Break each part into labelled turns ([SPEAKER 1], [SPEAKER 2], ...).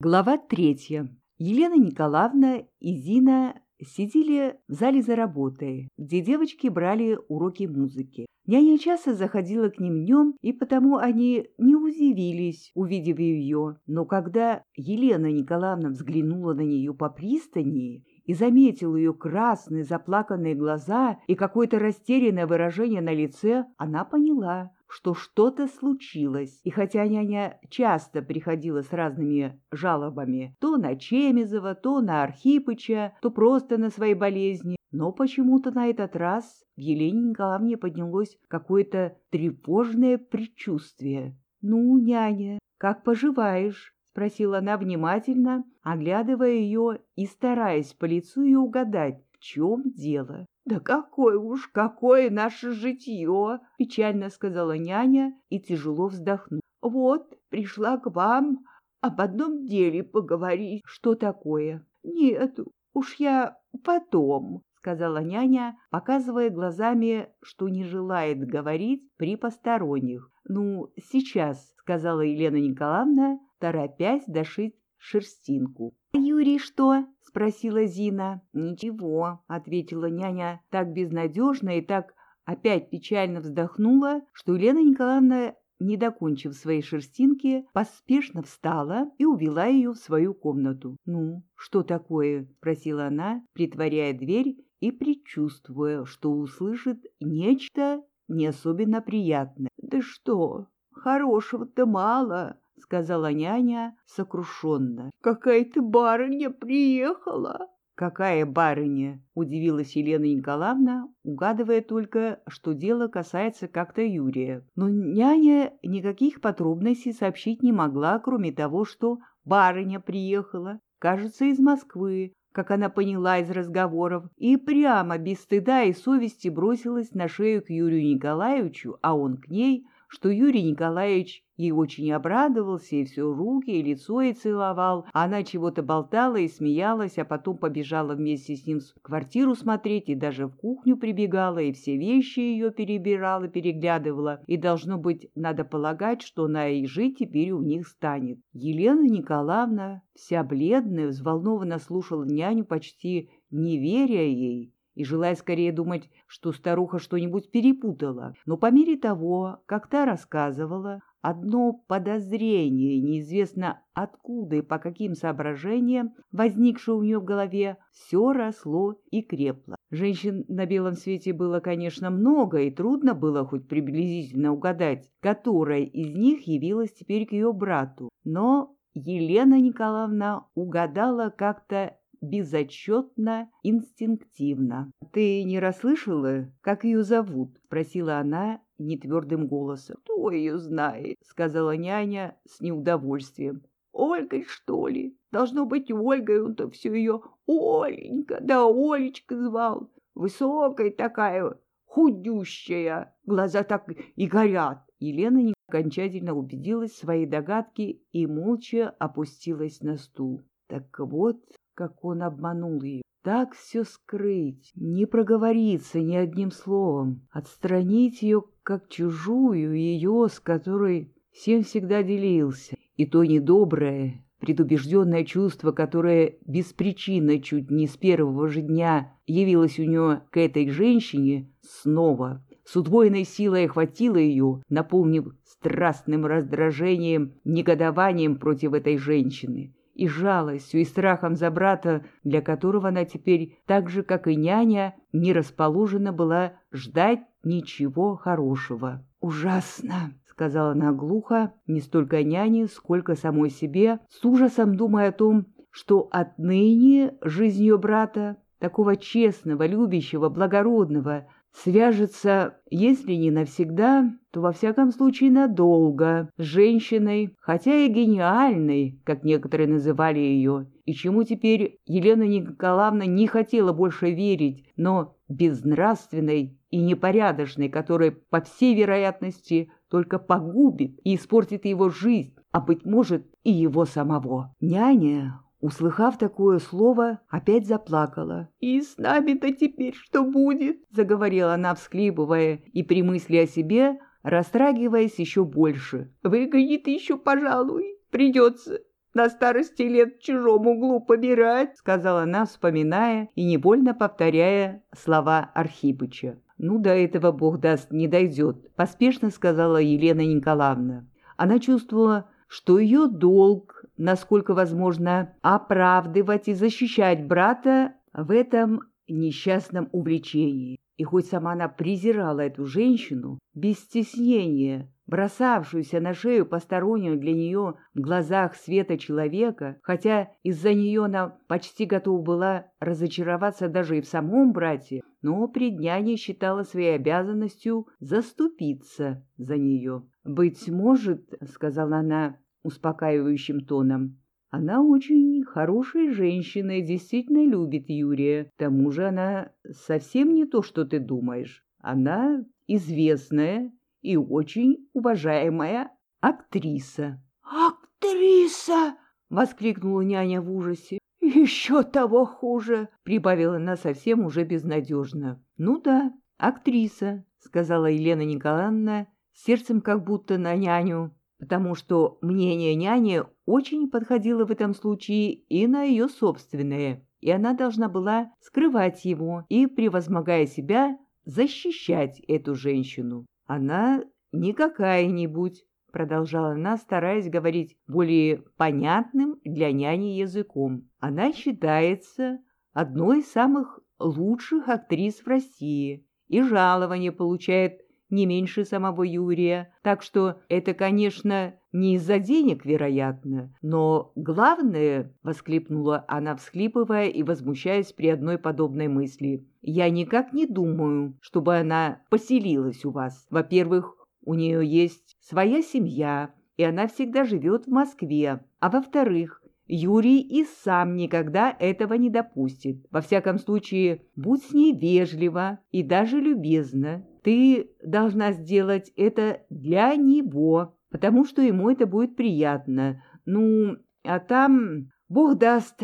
[SPEAKER 1] Глава третья. Елена Николаевна и Зина сидели в зале за работой, где девочки брали уроки музыки. Няня часто заходила к ним днем, и потому они не удивились, увидев ее. Но когда Елена Николаевна взглянула на нее по пристани и заметила ее красные заплаканные глаза и какое-то растерянное выражение на лице, она поняла, что что-то случилось, и хотя няня часто приходила с разными жалобами то на Чемизова, то на Архипыча, то просто на свои болезни, но почему-то на этот раз в Елене Николаевне поднялось какое-то тревожное предчувствие. «Ну, няня, как поживаешь?» — спросила она внимательно, оглядывая ее и стараясь по лицу ее угадать, в чем дело. «Да какое уж, какое наше житье!» — печально сказала няня и тяжело вздохнула. «Вот, пришла к вам об одном деле поговорить». «Что такое?» «Нет, уж я потом», — сказала няня, показывая глазами, что не желает говорить при посторонних. «Ну, сейчас», — сказала Елена Николаевна, торопясь дошить шерстинку. «Юрий что?» — спросила Зина. «Ничего», — ответила няня так безнадежно и так опять печально вздохнула, что Елена Николаевна, не докончив своей шерстинки, поспешно встала и увела ее в свою комнату. «Ну, что такое?» — спросила она, притворяя дверь и предчувствуя, что услышит нечто не особенно приятное. «Да что, хорошего-то мало!» — сказала няня сокрушенно. — Какая-то барыня приехала. — Какая барыня? — удивилась Елена Николаевна, угадывая только, что дело касается как-то Юрия. Но няня никаких подробностей сообщить не могла, кроме того, что барыня приехала, кажется, из Москвы, как она поняла из разговоров, и прямо без стыда и совести бросилась на шею к Юрию Николаевичу, а он к ней — что Юрий Николаевич ей очень обрадовался и все руки и лицо ей целовал, она чего-то болтала и смеялась, а потом побежала вместе с ним в квартиру смотреть и даже в кухню прибегала, и все вещи ее перебирала, переглядывала, и, должно быть, надо полагать, что она и жить теперь у них станет. Елена Николаевна, вся бледная, взволнованно слушала няню, почти не веря ей, и желая скорее думать, что старуха что-нибудь перепутала. Но по мере того, как та рассказывала, одно подозрение, неизвестно откуда и по каким соображениям, возникшее у нее в голове, все росло и крепло. Женщин на белом свете было, конечно, много, и трудно было хоть приблизительно угадать, которая из них явилась теперь к ее брату. Но Елена Николаевна угадала как-то безотчетно, инстинктивно. «Ты не расслышала, как ее зовут?» — спросила она нетвердым голосом. «Кто ее знает?» — сказала няня с неудовольствием. «Ольгой, что ли? Должно быть Ольгой, он-то все ее Оленька, да Олечка звал. Высокая такая, худющая, глаза так и горят». Елена окончательно убедилась в своей догадке и молча опустилась на стул. Так вот, как он обманул ее. Так все скрыть, не проговориться ни одним словом, отстранить ее как чужую, ее, с которой всем всегда делился. И то недоброе, предубежденное чувство, которое без причины чуть не с первого же дня явилось у нее к этой женщине, снова с удвоенной силой охватило ее, наполнив страстным раздражением, негодованием против этой женщины и жалостью, и страхом за брата, для которого она теперь, так же, как и няня, не расположена была ждать ничего хорошего. «Ужасно!» — сказала она глухо, не столько няне, сколько самой себе, с ужасом думая о том, что отныне жизнь ее брата, такого честного, любящего, благородного, свяжется, если не навсегда, то во всяком случае надолго, с женщиной, хотя и гениальной, как некоторые называли ее, и чему теперь Елена Николаевна не хотела больше верить, но безнравственной и непорядочной, которая, по всей вероятности, только погубит и испортит его жизнь, а, быть может, и его самого. Няня Услыхав такое слово, опять заплакала. «И с нами-то теперь что будет?» — заговорила она, всхлипывая, и при мысли о себе растрагиваясь еще больше. «Выгонит еще, пожалуй, придется. на старости лет в чужом углу побирать», — сказала она, вспоминая и невольно повторяя слова Архипыча. «Ну, до этого, Бог даст, не дойдет», — поспешно сказала Елена Николаевна. Она чувствовала, что ее долг, насколько возможно, оправдывать и защищать брата в этом несчастном увлечении. И хоть сама она презирала эту женщину, без стеснения, бросавшуюся на шею постороннюю для нее в глазах света человека, хотя из-за нее она почти готова была разочароваться даже и в самом брате, но пред няней считала своей обязанностью заступиться за нее. «Быть может, — сказала она успокаивающим тоном, она очень хорошая женщина и действительно любит Юрия. К тому же она совсем не то, что ты думаешь. Она известная и очень уважаемая актриса.
[SPEAKER 2] «Актриса!» — воскликнула няня в ужасе. «Еще того хуже!» — прибавила она совсем уже безнадежно.
[SPEAKER 1] «Ну да, актриса», — сказала Елена Николаевна, сердцем как будто на няню, потому что мнение няни очень подходило в этом случае и на ее собственное, и она должна была скрывать его и, превозмогая себя, защищать эту женщину. Она не какая-нибудь, продолжала она, стараясь говорить более понятным для няни языком. Она считается одной из самых лучших актрис в России и жалование получает не меньше самого Юрия, так что это, конечно, не из-за денег, вероятно, но главное, — воскликнула она, всхлипывая и возмущаясь при одной подобной мысли, — я никак не думаю, чтобы она поселилась у вас. Во-первых, у нее есть своя семья, и она всегда живет в Москве, а во-вторых, Юрий и сам никогда этого не допустит. Во всяком случае, будь с ней вежлива и даже любезна. Ты должна сделать это для него, потому что ему это будет приятно. Ну, а там, бог даст,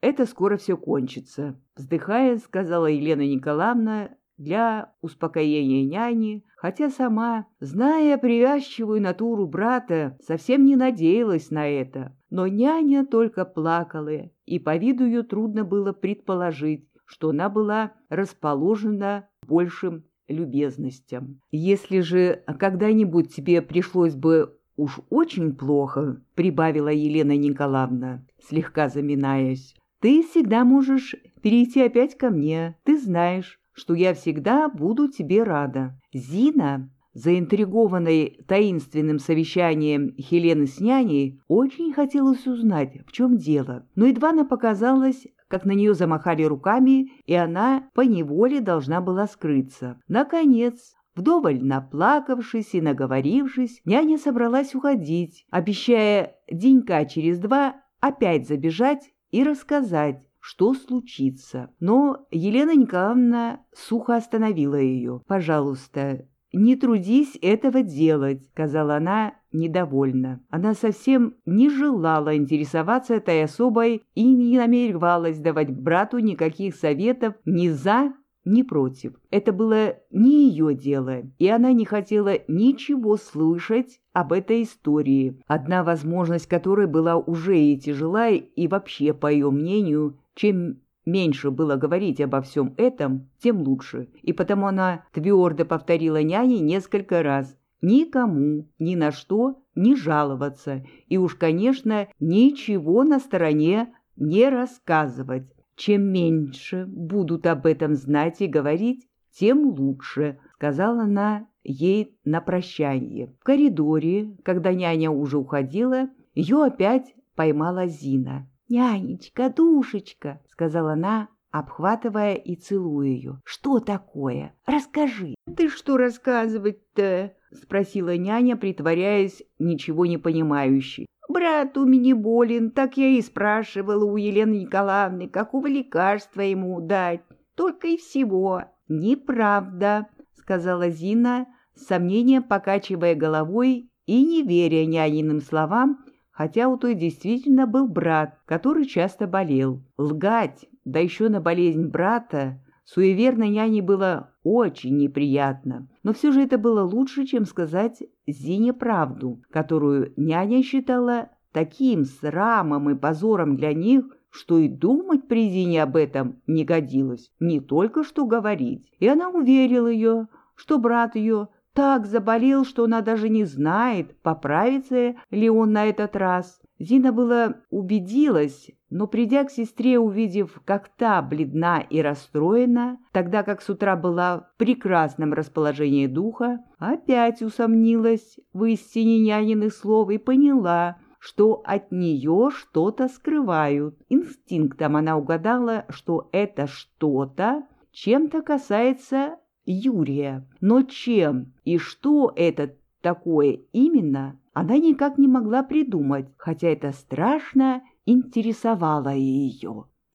[SPEAKER 1] это скоро все кончится. Вздыхая, сказала Елена Николаевна для успокоения няни, хотя сама, зная привязчивую натуру брата, совсем не надеялась на это. Но няня только плакала, и по виду ее трудно было предположить, что она была расположена большим любезностям. Если же когда-нибудь тебе пришлось бы уж очень плохо, прибавила Елена Николаевна, слегка заминаясь, ты всегда можешь перейти опять ко мне. Ты знаешь, что я всегда буду тебе рада. Зина, заинтригованной таинственным совещанием Хелены с няней, очень хотелось узнать, в чем дело, но едва она показалась, как на нее замахали руками, и она поневоле должна была скрыться. Наконец, Вдоволь наплакавшись и наговорившись, няня собралась уходить, обещая денька через два опять забежать и рассказать, что случится. Но Елена Николаевна сухо остановила ее. «Пожалуйста, «Не трудись этого делать», — сказала она недовольно. Она совсем не желала интересоваться этой особой и не намеревалась давать брату никаких советов ни за, ни против. Это было не ее дело, и она не хотела ничего слышать об этой истории, одна возможность которой была уже и тяжела, и вообще, по ее мнению, чем меньше было говорить обо всем этом, тем лучше, и потому она твердо повторила няне несколько раз никому, ни на что не жаловаться, и уж, конечно, ничего на стороне не рассказывать. Чем меньше будут об этом знать и говорить, тем лучше, сказала она ей на прощание. В коридоре, когда няня уже уходила, ее опять поймала Зина. «Нянечка, душечка!» — сказала она, обхватывая и целуя ее. «Что такое? Расскажи!» «Ты что рассказывать-то?» — спросила няня, притворяясь ничего не понимающей. «Брат у меня болен, так я и спрашивала у Елены Николаевны, какого лекарства ему дать. Только и всего». «Неправда», — сказала Зина, с сомнением покачивая головой и не веря няниным словам, хотя у той действительно был брат, который часто болел. Лгать, да еще на болезнь брата, суеверной няне было очень неприятно, но все же это было лучше, чем сказать Зине правду, которую няня считала таким срамом и позором для них, что и думать при Зине об этом не годилось, не только что говорить. И она уверила ее, что брат ее так заболел, что она даже не знает, поправится ли он на этот раз. Зина была убедилась, но придя к сестре, увидев, как та бледна и расстроена, тогда как с утра была в прекрасном расположении духа, опять усомнилась в истине няниных слов и поняла, что от нее что-то скрывают. Инстинктом она угадала, что это что-то чем-то касается Юрия. Но чем и что это такое именно, она никак не могла придумать, хотя это страшно интересовало ее.